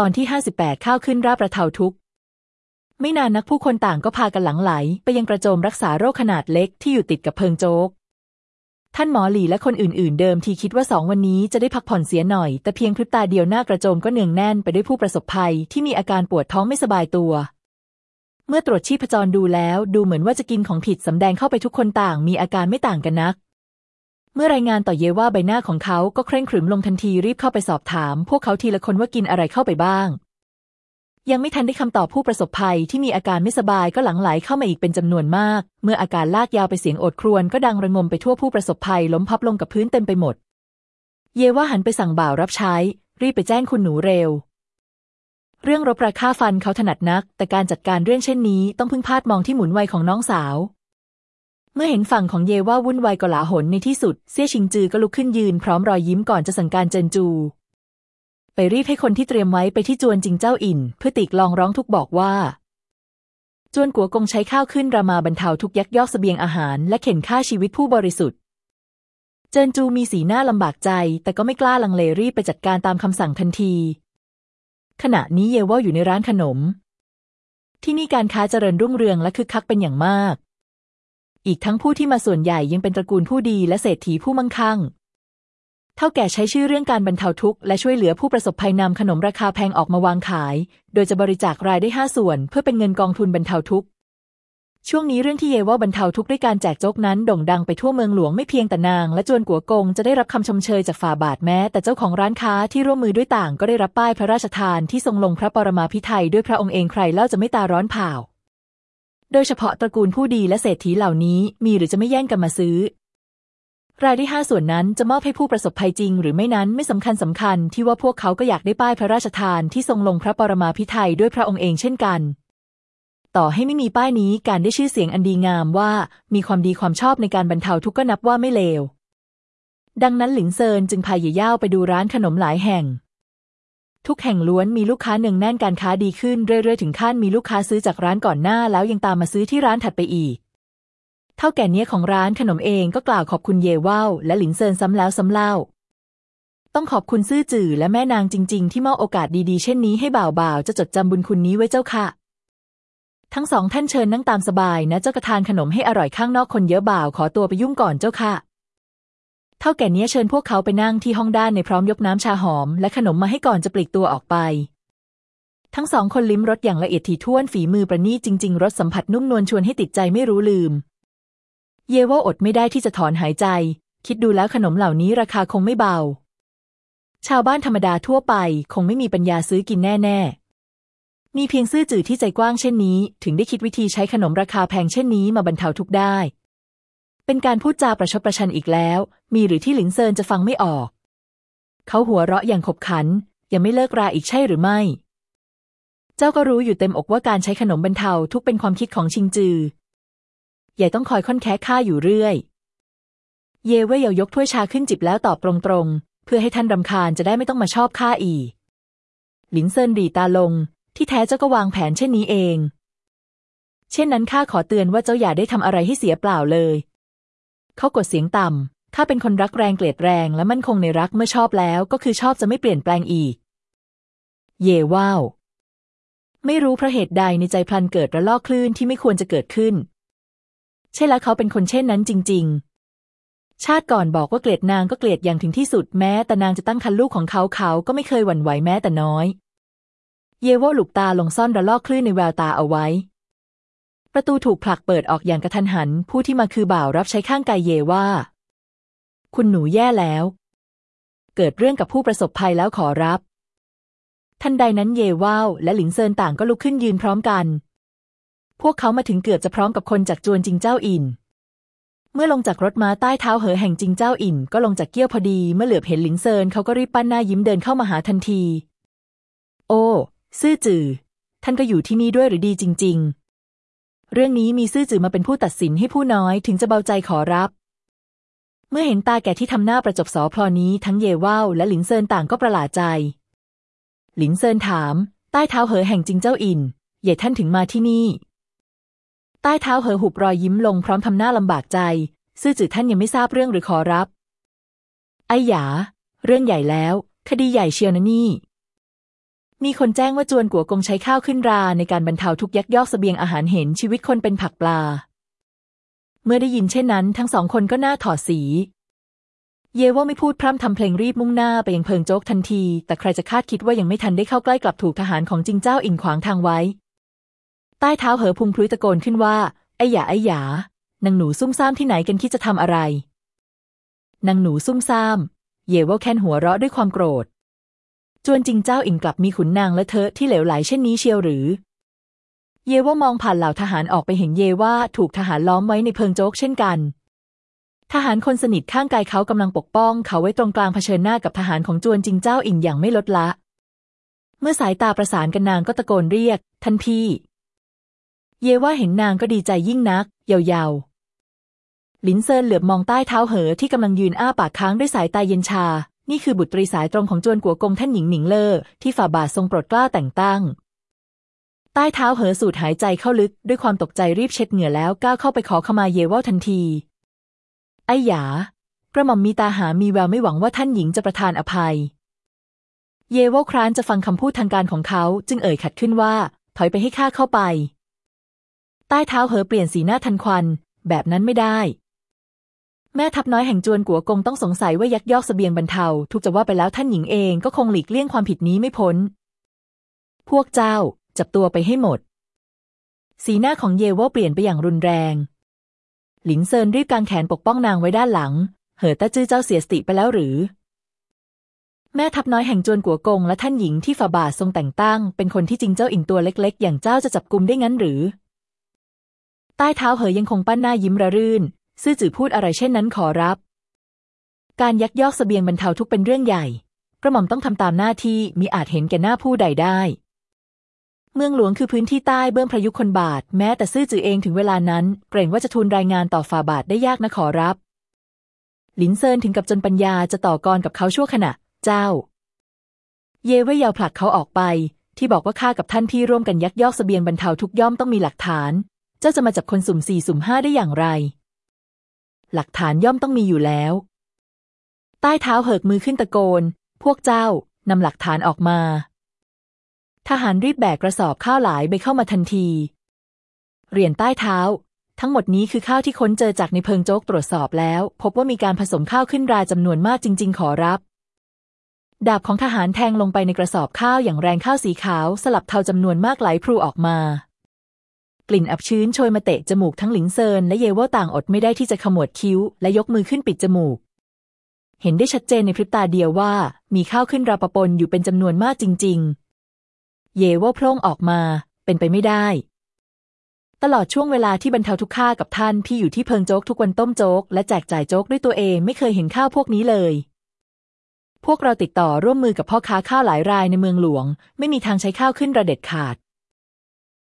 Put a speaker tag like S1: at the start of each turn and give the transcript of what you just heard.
S1: ตอนที่ 58 ข้าวขึ้นราบประเทาทุก ไม่นานนักผู้คนต่างก็พากันหลังไหล ไปยังกระโจมรักษาโรคขนาดเล็กที่อยู่ติดกับเพิงโจ๊ก ท่านหมอหลีและคนอื่น ๆ เดิมทีคิดว่าสองวันนี้จะได้พักผ่อนเสียหน่อย แต่เพียงพริบตาเดียวหน้ากระโจมก็เนืองแน่นไปด้วยผู้ประสบภัยที่มีอาการปวดท้องไม่สบายตัว เมื่อตรวจชีพจรดูแล้ว ดูเหมือนว่าจะกินของผิดสำแดงเข้าไปทุกคนต่าง มีอาการไม่ต่างกันนัก เมื่อรายงานต่อเยว่าใบหน้าของเขาก็เคร่งขรึมลงทันทีรีบเข้าไปสอบถาม พวกเขาทีละคนว่ากินอะไรเข้าไปบ้าง ยังไม่ทันได้คำตอบผู้ประสบภัยที่มีอาการไม่สบายก็หลั่งไหลเข้ามาอีกเป็นจำนวนมาก เมื่ออาการลากยาวไปเสียงโอดครวญก็ดังระงมไปทั่วผู้ประสบภัยล้มพับลงกับพื้นเต็มไปหมด เยว่าหันไปสั่งบ่าวรับใช้ รีบไปแจ้งคุณหนูเร็ว เรื่องรบราค่าฟันเขาถนัดนัก แต่การจัดการเรื่องเช่นนี้ต้องพึ่งพาดมองที่หมุนไวของน้องสาว เมื่อเห็นฝั่งของเยว่าวุ่นวายกลาหนในที่สุด เซี่ยชิงจือก็ลุกขึ้นยืนพร้อมรอยยิ้มก่อนจะสั่งการเจินจู ไปรีบให้คนที่เตรียมไว้ไปที่จวนจิงเจ้าอิน เพื่อติกลองร้องทุกบอกว่า จวนกัวกงใช้ข้าวขึ้นรามาบรรเทาทุกยักยอกเสบียงอาหาร และเข็นฆ่าชีวิตผู้บริสุทธิ์ เจินจูมีสีหน้าลำบากใจ แต่ก็ไม่กล้าลังเลรีบไปจัดการตามคำสั่งทันที ขณะนี้เยว่าอยู่ในร้านขนม ที่นี่การค้าเจริญรุ่งเรืองและคึกคักเป็นอย่างมาก อีกทั้งผู้ที่มาส่วนใหญ่ยังเป็นตระกูลผู้ดีและเศรษฐีผู้มั่งคั่ง เท่าแก่ใช้ชื่อเรื่องการบรรเทาทุกข์และช่วยเหลือผู้ประสบภัยนำขนมราคาแพงออกมาวางขาย โดยจะบริจาครายได้ห้าส่วน เพื่อเป็นเงินกองทุนบรรเทาทุกข์ ช่วงนี้เรื่องที่เยว่าบรรเทาทุกข์ด้วยการแจกโจ๊กนั้นโด่งดังไปทั่วเมืองหลวงไม่เพียงแต่นาง และจวนกัวกงจะได้รับคำชมเชยจากฝ่าบาทแม้ แต่เจ้าของร้านค้าที่ร่วมมือด้วยต่างก็ได้รับป้ายพระราชทานที่ทรงลงพระปรมาภิไธยด้วยพระองค์เองใครเล่าจะไม่ตาร้อนเผา โดยเฉพาะตระกูลผู้ดีและเศรษฐีเหล่านี้มีหรือจะไม่แย่งกันมาซื้อ รายได้ห้าส่วนนั้นจะมอบให้ผู้ประสบภัยจริง หรือไม่นั้นไม่สำคัญสำคัญที่ว่าพวกเขาก็อยากได้ป้ายพระราชทานที่ทรงลงพระปรมาภิไธยด้วยพระองค์เองเช่นกัน ต่อให้ไม่มีป้ายนี้การได้ชื่อเสียงอันดีงามว่ามีความดีความชอบในการบรรเทาทุกข์ก็นับว่าไม่เลวดังนั้นหลิงเซินจึงพาเย่เย่าไปดูร้านขนมหลายแห่ง ทุกแห่งล้วนมีลูกค้าหนึ่งแน่นการค้าดีขึ้นเรื่อยๆถึงขั้นมีลูกค้าซื้อจากร้านก่อนหน้า แล้วยังตามมาซื้อที่ร้านถัดไปอีก เท่าแก่เนี้ยของร้านขนมเองก็กล่าวขอบคุณเยว่าวและหลินเซินซ้ำแล้วซ้ำเล่า ต้องขอบคุณซื่อจื่อและแม่นางจริง ๆ ที่มอบโอกาสดีๆ เช่นนี้ให้บ่าวๆจะจดจำบุญคุณนี้ไว้เจ้าค่ะ ทั้งสองท่านเชิญนั่งตามสบายนะเจ้ากระทานขนมให้อร่อยข้างนอกคนเยอะบ่าวขอตัวไปยุ่งก่อนเจ้าค่ะ เท่าแก่เนี้ยเชิญพวกเขาไปนั่งที่ห้องด้านในพร้อมยกน้ำชาหอม และขนมมาให้ก่อนจะปลีกตัวออกไป ทั้งสองคนลิ้มรสอย่างละเอียดถี่ถ้วนฝีมือประณีตจริง ๆรสสัมผัสนุ่มนวลชวนให้ติดใจไม่รู้ลืม เยว่าอดไม่ได้ที่จะถอนหายใจ คิดดูแล้วขนมเหล่านี้ราคาคงไม่เบา ชาวบ้านธรรมดาทั่วไปคงไม่มีปัญญาซื้อกินแน่ ๆมีเพียงซื่อจื่อที่ใจกว้างเช่นนี้ ถึงได้คิดวิธีใช้ขนมราคาแพงเช่นนี้มาบรรเทาทุกข์ได้ เป็นการพูดจาประชดประชันอีกแล้ว มีหรือที่หลิงเซินจะฟังไม่ออก เขาหัวเราะอย่างขบขัน ยังไม่เลิกราอีกใช่หรือไม่ เจ้าก็รู้อยู่เต็มอกว่าการใช้ขนมบรรเทาทุกเป็นความคิดของชิงจือ ใหญ่ต้องคอยค่อนแค้ข้าอยู่เรื่อย เย่เว่ยเยายกถ้วยชาขึ้นจิบแล้วตอบตรงๆ เพื่อให้ท่านรำคาญจะได้ไม่ต้องมาชอบข้าอีก หลินเซินดีตาลง ที่แท้เจ้าก็วางแผนเช่นนี้เอง เช่นนั้นข้าขอเตือนว่าเจ้าอย่าได้ทำอะไรให้เสียเปล่าเลย เขากดเสียงต่ำข้าเป็นคนรักแรงเกลียดแรงและมั่นคงในรักเมื่อชอบแล้วก็คือชอบจะไม่เปลี่ยนแปลงอีก เย่ว้าว ไม่รู้เพราะเหตุใดในใจพลันเกิดระลอกคลื่นที่ไม่ควรจะเกิดขึ้น ใช่แล้วเขาเป็นคนเช่นนั้นจริง ๆชาติก่อนบอกว่าเกลียดนางก็เกลียดอย่างถึงที่สุดแม้แต่นางจะตั้งคันลูกของเขาเขาก็ไม่เคยหวั่นไหวแม้แต่น้อย เยว่าหลุกตาลงซ่อนระลอกคลื่นในแววตาเอาไว้ ประตูถูกผลักเปิดออกอย่างกระทันหัน ผู้ที่มาคือบ่าวรับใช้ข้างกายเยว่า คุณหนูแย่แล้ว เกิดเรื่องกับผู้ประสบภัยแล้วขอรับ ทันใดนั้นเย่ว่าวและหลิงเซินต่างก็ลุกขึ้นยืนพร้อมกัน พวกเขามาถึงเกือบจะพร้อมกับคนจากจวนจิงเจ้าอิน เมื่อลงจากรถม้าใต้เท้าเหอแห่งจิงเจ้าอินก็ลงจากเกี้ยวพอดี เมื่อเหลือบเห็นหลิงเซินเขาก็รีบปั้นหน้ายิ้มเดินเข้ามาหาทันที โอ้ ซื่อจือ ท่านก็อยู่ที่นี่ด้วยหรือดีจริง ๆ เรื่องนี้มีซื่อจือมาเป็นผู้ตัดสินให้ผู้น้อยถึงจะเบาใจขอรับ เมื่อเห็นตาแก่ที่ทำหน้าประจบสอพลอนี้ทั้งเย่ว่าวและหลิงเซินต่างก็ประหลาดใจ หลินเซินถาม ใต้เท้าเหอแห่งจิงเจ้าอินเหย่ท่านถึงมาที่นี่ ใต้เท้าเหอหุบรอยยิ้มลงพร้อมทำหน้าลำบากใจ ซื่อจือท่านยังไม่ทราบเรื่องหรือขอรับ ไอ้หยา เรื่องใหญ่แล้ว คดีใหญ่เชียวนะนี่ มีคนแจ้งว่าจวนกัวกงใช้ข้าวขึ้นราในการบรรเทาทุกข์ยักยอกเสบียงอาหารเห็นชีวิตคนเป็นผักปลา เมื่อได้ยินเช่นนั้น ทั้งสองคนก็หน้าถอดสี เยว่าไม่พูดพร่ำทำเพลงรีบมุ่งหน้าไปยังเพิงโจ๊กทันที แต่ใครจะคาดคิดว่ายังไม่ทันได้เข้าใกล้กลับถูกทหารของจิงเจ้าอิงขวางทางไว้ ใต้เท้าเหอพุงพลุยตะโกนขึ้นว่าไอ้หยาไอ้หยานางหนูซุ่มซ่ามที่ไหนกันคิดจะทำอะไรนางหนูซุ่มซ่าม เยว่าแค้นหัวเราะด้วยความโกรธ จวนจริงเจ้าอิงกลับมีขุนนางและเธอที่เหลวไหลเช่นนี้เชียวหรือ เยว่ามองผ่านเหล่าทหารออกไปเห็นเยว่าถูกทหารล้อมไว้ในเพิงโจ๊กเช่นกัน ทหารคนสนิทข้างกายเขากำลังปกป้อง เขาไว้ตรงกลางเผชิญหน้ากับทหารของจวนจริงเจ้าอิงอย่างไม่ลดละ เมื่อสายตาประสานกันนางก็ตะโกนเรียก ท่านพี่ เยว่าเห็นนางก็ดีใจยิ่งนัก เยาวๆลินเซินเหลือบมองใต้เท้าเหอที่กำลังยืนอ้าปากค้างด้วยสายตาเย็นชา นี่คือบุตรีสายตรงของจวนกัวกงท่านหญิงหนิงเลอที่ฝ่าบาททรงโปรดเกล้าแต่งตั้ง ใต้เท้าเหอสูดหายใจเข้าลึกด้วยความตกใจรีบเช็ดเหงื่อแล้วก้าวเข้าไปขอขมาเยว่าทันที ไอ้หยา กระหม่อมมีตาหามีแววไม่หวังว่าท่านหญิงจะประทานอภัย เยว่าครานจะฟังคำพูดทางการของเขาจึงเอ่ยขัดขึ้นว่า ถอยไปให้ข้าเข้าไป ใต้เท้าเหอเปลี่ยนสีหน้าทันควัน แบบนั้นไม่ได้ แม่ทัพน้อยแห่งจวนกัวกงต้องสงสัยว่ายักยอกเสบียงบรรเทาทุกจะว่าไปแล้วท่านหญิงเองก็คงหลีกเลี่ยงความผิดนี้ไม่พ้น พวกเจ้าจับตัวไปให้หมด สีหน้าของเยว่าเปลี่ยนไปอย่างรุนแรง หลินเซินรีบกางแขนปกป้องนางไว้ด้านหลัง เหอต้าจื้อเจ้าเสียสติไปแล้วหรือ แม่ทัพน้อยแห่งจวนกัวกงและท่านหญิงที่ฝ่าบาททรงแต่งตั้ง เป็นคนที่จริงเจ้าอิงตัวเล็ก ๆ อย่างเจ้าจะจับกุมได้งั้นหรือ ใต้เท้าเหอยังคงปั้นหน้ายิ้มระรื่น ซื่อจื่อพูดอะไรเช่นนั้นขอรับ การยักยอกเสบียงบรรเทาทุกเป็นเรื่องใหญ่ กระหม่อมต้องทำตามหน้าที่มิอาจเห็นแก่หน้าผู้ใดได้ เมืองหลวงคือพื้นที่ใต้เบื้องพระยุคนบาท แม้แต่ซื่อจื่อเองถึงเวลานั้น เกรงว่าจะทูลรายงานต่อฝ่าบาทได้ยากนะขอรับ หลินเซินถึงกับจนปัญญาจะต่อกรกับเขาชั่วขณะ เจ้า เย่เว่ยยาวผลักเขาออกไป ที่บอกว่าข้ากับท่านพี่ร่วมกันยักยอกเสบียงบรรเทาทุกย่อมต้องมีหลักฐาน เจ้าจะมาจับคนสุ่มสี่สุ่มห้าได้อย่างไร หลักฐานย่อมต้องมีอยู่แล้ว ใต้เท้าเหิกมือขึ้นตะโกน พวกเจ้านำหลักฐานออกมา ทหารรีบแบกกระสอบข้าวหลายไปเข้ามาทันที เหรียญใต้เท้า ทั้งหมดนี้คือข้าวที่ค้นเจอจากในเพิงโจ๊กตรวจสอบแล้ว พบว่ามีการผสมข้าวขึ้นราจำนวนมากจริง ๆ ขอรับดาบของทหารแทงลงไปในกระสอบข้าวอย่างแรงข้าวสีขาว สลับเทาจำนวนมากไหลพลูออกมา กลิ่นอับชื้นโชยมาเตะจมูกทั้งหลินเซินและเยว่าต่างอดไม่ได้ที่จะขมวดคิ้ว และยกมือขึ้นปิดจมูก เห็นได้ชัดเจนในพริบตาเดียวว่า มีข้าวขึ้นราปปนอยู่เป็นจำนวนมากจริง ๆ เยว่าโพร่งออกมา เป็นไปไม่ได้ ตลอดช่วงเวลาที่บรรเทาทุกข้ากับท่านพี่อยู่ที่เพิงโจ๊กทุกวันต้มโจ๊กและแจกจ่ายโจ๊กด้วยตัวเองไม่เคยเห็นข้าวพวกนี้เลยพวกเราติดต่อร่วมมือกับพ่อค้าข้าวหลายรายในเมืองหลวง ไม่มีทางใช้ข้าวขึ้นระเด็ดขาด